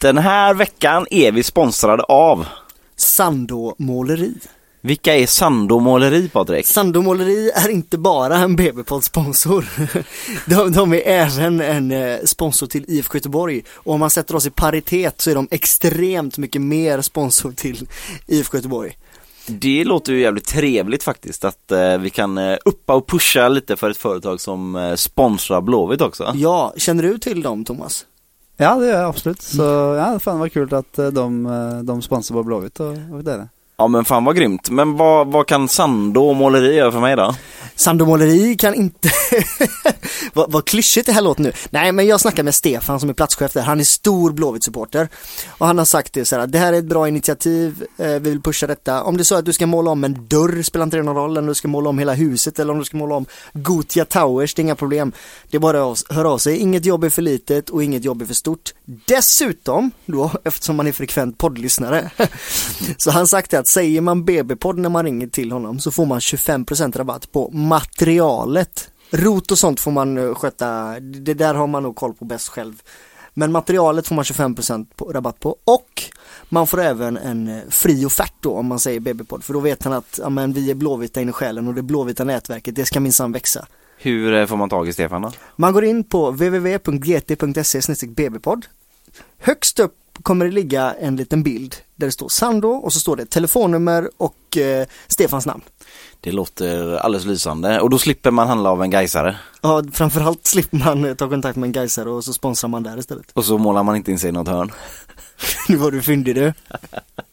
Den här veckan är vi sponsrade av Sando Måleri. Vilka är Sando Måleri Patrik? Sando Måleri är inte bara en BB-podd-sponsor. De, de är även en eh, sponsor till IFK Göteborg. Och om man sätter oss i paritet så är de extremt mycket mer sponsor till IFK Göteborg. Det låter ju jävligt trevligt faktiskt att eh, vi kan eh, uppa och pusha lite för ett företag som eh, sponsrar Blåvitt också. Ja, känner du till dem Thomas? Ja det gör jag absolut. Så ja, fan vad kul att eh, de, eh, de sponsrar Blåvitt och, och det. Ja men fan vad grymt. Men vad, vad kan Sandå Måleri göra för mig då? Sandomåleri kan inte, vad, vad klyschigt det här låter nu. Nej men jag snackar med Stefan som är platschef där, han är stor Blåvitt-supporter. Och han har sagt det så här, det här är ett bra initiativ, eh, vi vill pusha detta. Om det är så att du ska måla om en dörr spelar inte det någon roll, eller om du ska måla om hela huset eller om du ska måla om Gotia Towers, det är inga problem. Det är bara att höra av sig, inget jobb är för litet och inget jobb är för stort. Dessutom, då, eftersom man är frekvent poddlyssnare, så han sagt det att säger man BB-podd när man ringer till honom så får man 25% rabatt på materialet. Rot och sånt får man eh, sköta, det där har man nog koll på bäst själv. Men materialet får man 25% på, rabatt på och man får även en eh, fri offert då om man säger BB-podd för då vet han att ja, men vi är blåvita in i själen och det blåvita nätverket det ska minsann växa. Hur eh, får man tag i Stefan då? Man går in på www.gt.se bbpodd Högst upp kommer det ligga en liten bild där det står Sando och så står det telefonnummer och eh, Stefans namn. Det låter alldeles lysande och då slipper man handla av en Gaisare Ja, framförallt slipper man eh, ta kontakt med en Gaisare och så sponsrar man där istället. och så målar man inte in sig i något hörn. Nu var du fyndig du.